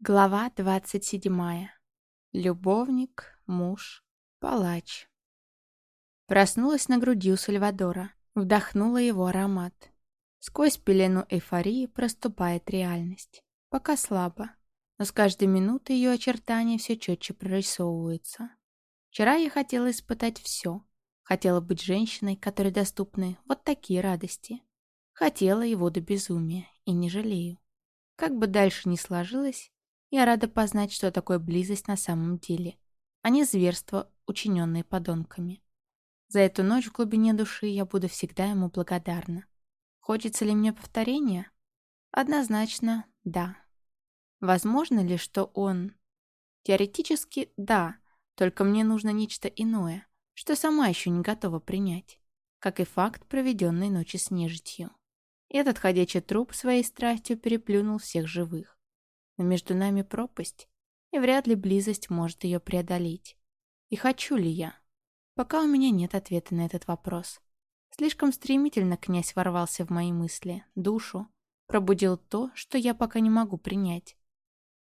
Глава 27. Любовник, муж, палач. Проснулась на груди у Сальвадора, вдохнула его аромат. Сквозь пелену эйфории проступает реальность. Пока слабо, но с каждой минутой ее очертания все четче прорисовываются. Вчера я хотела испытать все. Хотела быть женщиной, которой доступны вот такие радости. Хотела его до безумия и не жалею. Как бы дальше ни сложилось, я рада познать, что такое близость на самом деле, а не зверство, учиненные подонками. За эту ночь в глубине души я буду всегда ему благодарна. Хочется ли мне повторения? Однозначно, да. Возможно ли, что он... Теоретически, да, только мне нужно нечто иное, что сама еще не готова принять, как и факт проведенной ночи с нежитью. Этот ходячий труп своей страстью переплюнул всех живых но между нами пропасть, и вряд ли близость может ее преодолеть. И хочу ли я? Пока у меня нет ответа на этот вопрос. Слишком стремительно князь ворвался в мои мысли, душу, пробудил то, что я пока не могу принять.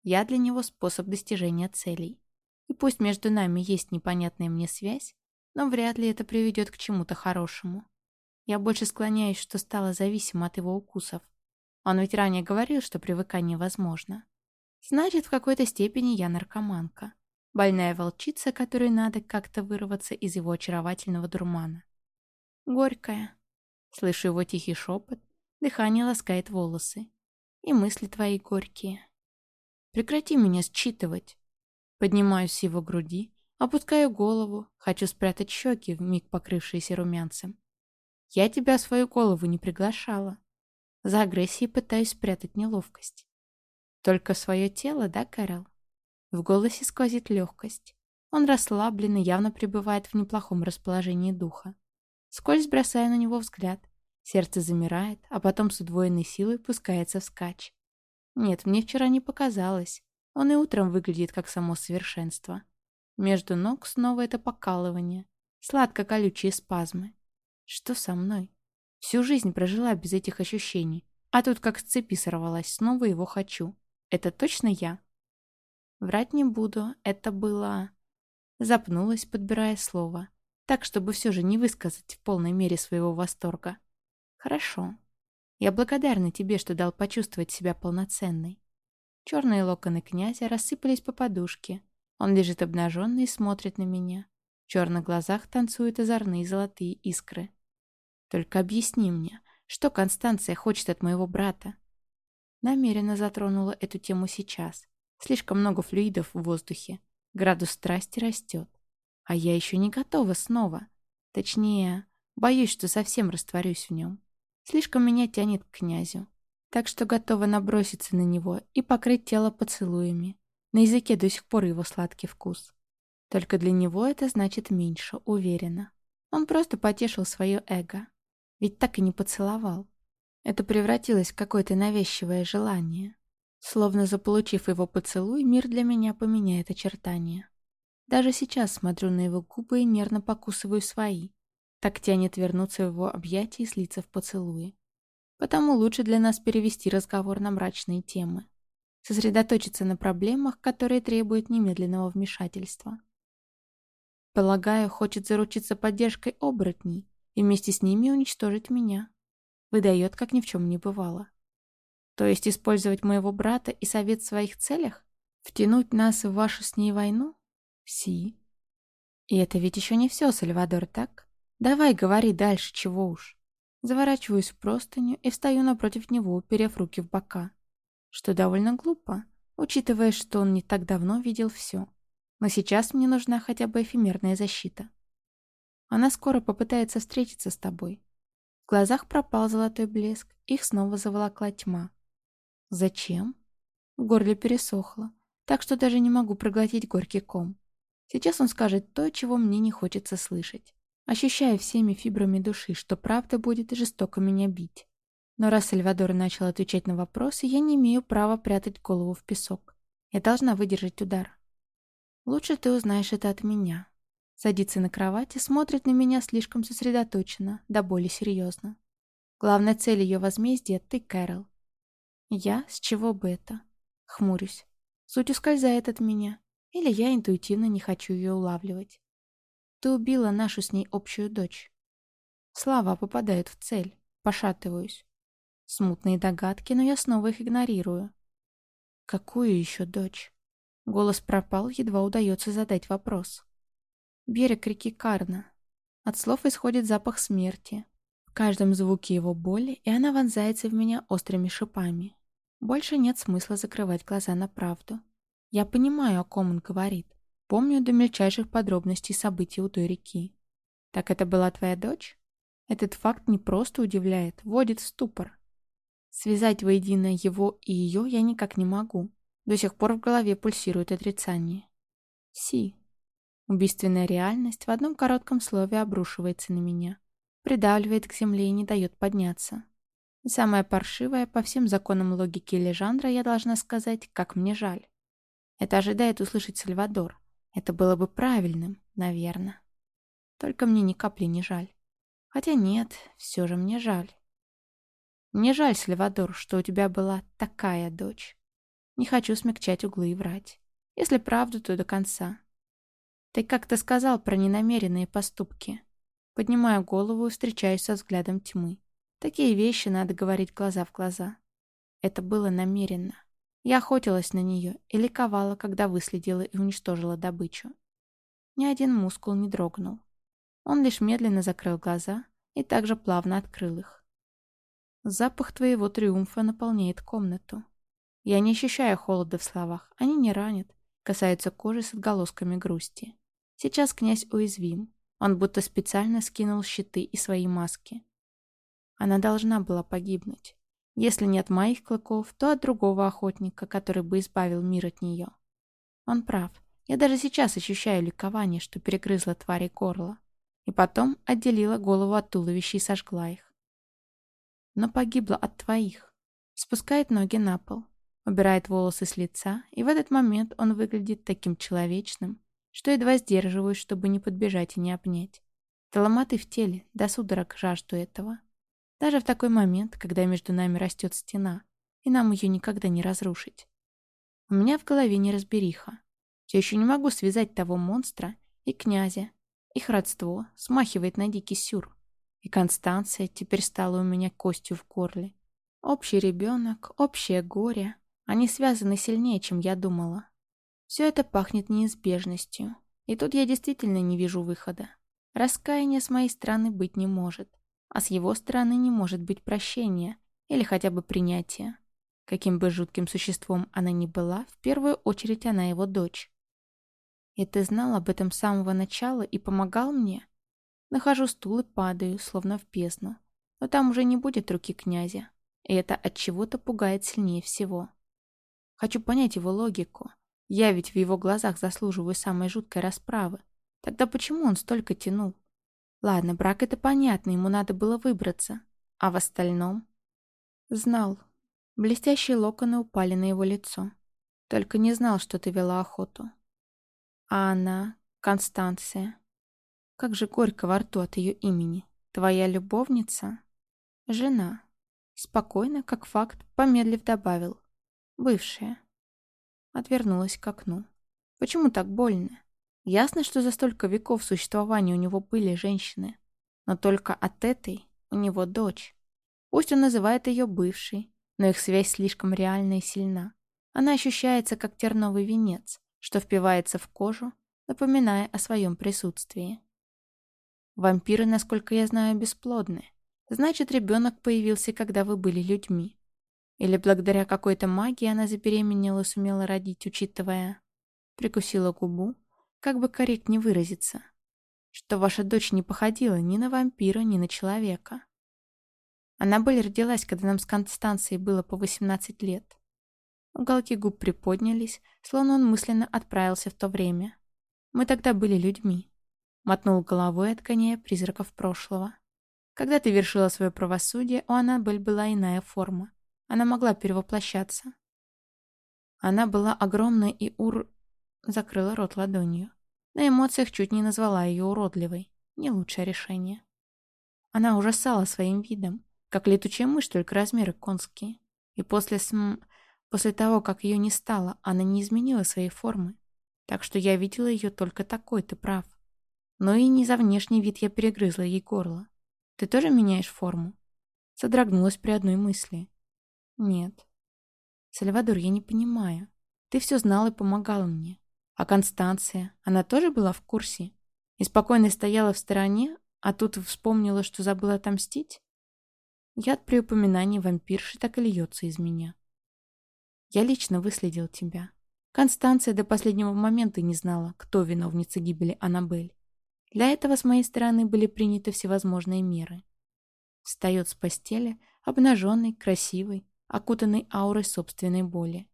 Я для него способ достижения целей. И пусть между нами есть непонятная мне связь, но вряд ли это приведет к чему-то хорошему. Я больше склоняюсь, что стала зависима от его укусов. Он ведь ранее говорил, что привыкание возможно. Значит, в какой-то степени я наркоманка. Больная волчица, которой надо как-то вырваться из его очаровательного дурмана. Горькая. Слышу его тихий шепот, дыхание ласкает волосы. И мысли твои горькие. Прекрати меня считывать. Поднимаюсь с его груди, опускаю голову, хочу спрятать щеки, вмиг покрывшиеся румянцем. Я тебя в свою голову не приглашала. За агрессией пытаюсь спрятать неловкость. Только свое тело, да, Кэрол? В голосе сквозит легкость. Он расслаблен и явно пребывает в неплохом расположении духа. Скользь бросая на него взгляд. Сердце замирает, а потом с удвоенной силой пускается вскачь. Нет, мне вчера не показалось. Он и утром выглядит как само совершенство. Между ног снова это покалывание. Сладко-колючие спазмы. Что со мной? Всю жизнь прожила без этих ощущений. А тут как с цепи сорвалась, снова его хочу. Это точно я? Врать не буду, это было... Запнулась, подбирая слово, так, чтобы все же не высказать в полной мере своего восторга. Хорошо. Я благодарна тебе, что дал почувствовать себя полноценной. Черные локоны князя рассыпались по подушке. Он лежит обнаженный и смотрит на меня. В черных глазах танцуют озорные золотые искры. Только объясни мне, что Констанция хочет от моего брата? Намеренно затронула эту тему сейчас. Слишком много флюидов в воздухе. Градус страсти растет. А я еще не готова снова. Точнее, боюсь, что совсем растворюсь в нем. Слишком меня тянет к князю. Так что готова наброситься на него и покрыть тело поцелуями. На языке до сих пор его сладкий вкус. Только для него это значит меньше, уверена. Он просто потешил свое эго. Ведь так и не поцеловал. Это превратилось в какое-то навязчивое желание. Словно заполучив его поцелуй, мир для меня поменяет очертания. Даже сейчас смотрю на его губы и нервно покусываю свои. Так тянет вернуться в его объятия и слиться в поцелуи. Потому лучше для нас перевести разговор на мрачные темы. Сосредоточиться на проблемах, которые требуют немедленного вмешательства. Полагаю, хочет заручиться поддержкой оборотней и вместе с ними уничтожить меня. Выдает, как ни в чем не бывало. То есть использовать моего брата и совет в своих целях? Втянуть нас в вашу с ней войну? Си. И это ведь еще не все, Сальвадор, так? Давай, говори дальше, чего уж. Заворачиваюсь в простыню и встаю напротив него, уперев руки в бока. Что довольно глупо, учитывая, что он не так давно видел все. Но сейчас мне нужна хотя бы эфемерная защита. Она скоро попытается встретиться с тобой, в глазах пропал золотой блеск, их снова заволокла тьма. Зачем? В горле пересохло, так что даже не могу проглотить горький ком. Сейчас он скажет то, чего мне не хочется слышать. Ощущаю всеми фибрами души, что правда будет жестоко меня бить. Но раз Сальвадор начал отвечать на вопросы, я не имею права прятать голову в песок. Я должна выдержать удар. Лучше ты узнаешь это от меня. Садится на кровать и смотрит на меня слишком сосредоточенно, да более серьезно. Главная цель ее возмездия — ты, Кэрол. Я? С чего бы это? Хмурюсь. Суть ускользает от меня, или я интуитивно не хочу ее улавливать. Ты убила нашу с ней общую дочь. Слова попадают в цель. Пошатываюсь. Смутные догадки, но я снова их игнорирую. Какую еще дочь? Голос пропал, едва удается задать вопрос. Берег реки Карна. От слов исходит запах смерти. В каждом звуке его боли, и она вонзается в меня острыми шипами. Больше нет смысла закрывать глаза на правду. Я понимаю, о ком он говорит. Помню до мельчайших подробностей событий у той реки. Так это была твоя дочь? Этот факт не просто удивляет, вводит в ступор. Связать воедино его и ее я никак не могу. До сих пор в голове пульсирует отрицание. Си. Убийственная реальность в одном коротком слове обрушивается на меня. Придавливает к земле и не дает подняться. И самое паршивое, по всем законам логики или жанра, я должна сказать, как мне жаль. Это ожидает услышать Сальвадор. Это было бы правильным, наверное. Только мне ни капли не жаль. Хотя нет, все же мне жаль. Мне жаль, Сальвадор, что у тебя была такая дочь. Не хочу смягчать углы и врать. Если правду, то до конца. Ты как-то сказал про ненамеренные поступки. Поднимаю голову и встречаюсь со взглядом тьмы. Такие вещи надо говорить глаза в глаза. Это было намеренно. Я охотилась на нее и ликовала, когда выследила и уничтожила добычу. Ни один мускул не дрогнул. Он лишь медленно закрыл глаза и также плавно открыл их. Запах твоего триумфа наполняет комнату. Я не ощущаю холода в словах, они не ранят, касаются кожи с отголосками грусти. Сейчас князь уязвим, он будто специально скинул щиты и свои маски. Она должна была погибнуть. Если не от моих клыков, то от другого охотника, который бы избавил мир от нее. Он прав. Я даже сейчас ощущаю ликование, что перегрызла твари горло и потом отделила голову от туловища и сожгла их. Но погибла от твоих. Спускает ноги на пол, убирает волосы с лица, и в этот момент он выглядит таким человечным, что едва сдерживаюсь, чтобы не подбежать и не обнять. Таломаты в теле, до судорог жажду этого. Даже в такой момент, когда между нами растет стена, и нам ее никогда не разрушить. У меня в голове неразбериха. Все еще не могу связать того монстра и князя, их родство смахивает на дикий сюр. И Констанция теперь стала у меня костью в горле. Общий ребенок, общее горе. Они связаны сильнее, чем я думала. Все это пахнет неизбежностью. И тут я действительно не вижу выхода. Раскаяния с моей стороны быть не может. А с его стороны не может быть прощения или хотя бы принятия. Каким бы жутким существом она ни была, в первую очередь она его дочь. И ты знал об этом с самого начала и помогал мне? Нахожу стул и падаю, словно в бездну. Но там уже не будет руки князя. И это от чего-то пугает сильнее всего. Хочу понять его логику. Я ведь в его глазах заслуживаю самой жуткой расправы. Тогда почему он столько тянул? Ладно, брак это понятно, ему надо было выбраться. А в остальном? Знал. Блестящие локоны упали на его лицо. Только не знал, что ты вела охоту. А она, Констанция. Как же горько во рту от ее имени. Твоя любовница? Жена. Спокойно, как факт, помедлив добавил. Бывшая. Отвернулась к окну. Почему так больно? Ясно, что за столько веков существования у него были женщины. Но только от этой у него дочь. Пусть он называет ее бывшей, но их связь слишком реальна и сильна. Она ощущается, как терновый венец, что впивается в кожу, напоминая о своем присутствии. Вампиры, насколько я знаю, бесплодны. Значит, ребенок появился, когда вы были людьми. Или благодаря какой-то магии она забеременела и сумела родить, учитывая... Прикусила губу, как бы корректнее выразиться. Что ваша дочь не походила ни на вампира, ни на человека. Она Аннабель родилась, когда нам с Констанцией было по 18 лет. Уголки губ приподнялись, словно он мысленно отправился в то время. Мы тогда были людьми. Мотнул головой, отгоняя призраков прошлого. Когда ты вершила свое правосудие, у Аннабель была иная форма. Она могла перевоплощаться. Она была огромной и ур... Закрыла рот ладонью. На эмоциях чуть не назвала ее уродливой. Не лучшее решение. Она ужасала своим видом, как летучая мышь, только размеры конские. И после см... После того, как ее не стало, она не изменила своей формы. Так что я видела ее только такой, ты прав. Но и не за внешний вид я перегрызла ей горло. Ты тоже меняешь форму? Содрогнулась при одной мысли. Нет. Сальвадор, я не понимаю. Ты все знал и помогал мне. А Констанция, она тоже была в курсе? И спокойно стояла в стороне, а тут вспомнила, что забыла отомстить? Яд при упоминании вампирши так и льется из меня. Я лично выследил тебя. Констанция до последнего момента не знала, кто виновница гибели Аннабель. Для этого с моей стороны были приняты всевозможные меры. Встает с постели, обнаженный, красивый, окутанный аурой собственной боли.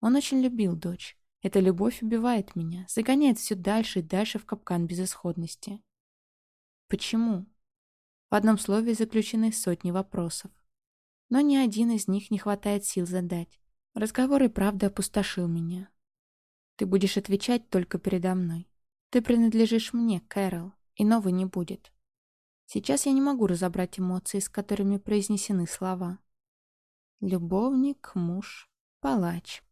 Он очень любил дочь. Эта любовь убивает меня, загоняет все дальше и дальше в капкан безысходности. Почему? В одном слове заключены сотни вопросов. Но ни один из них не хватает сил задать. Разговор и правда опустошил меня. Ты будешь отвечать только передо мной. Ты принадлежишь мне, Кэрол, иного не будет. Сейчас я не могу разобрать эмоции, с которыми произнесены слова. Любовник, муж, палач.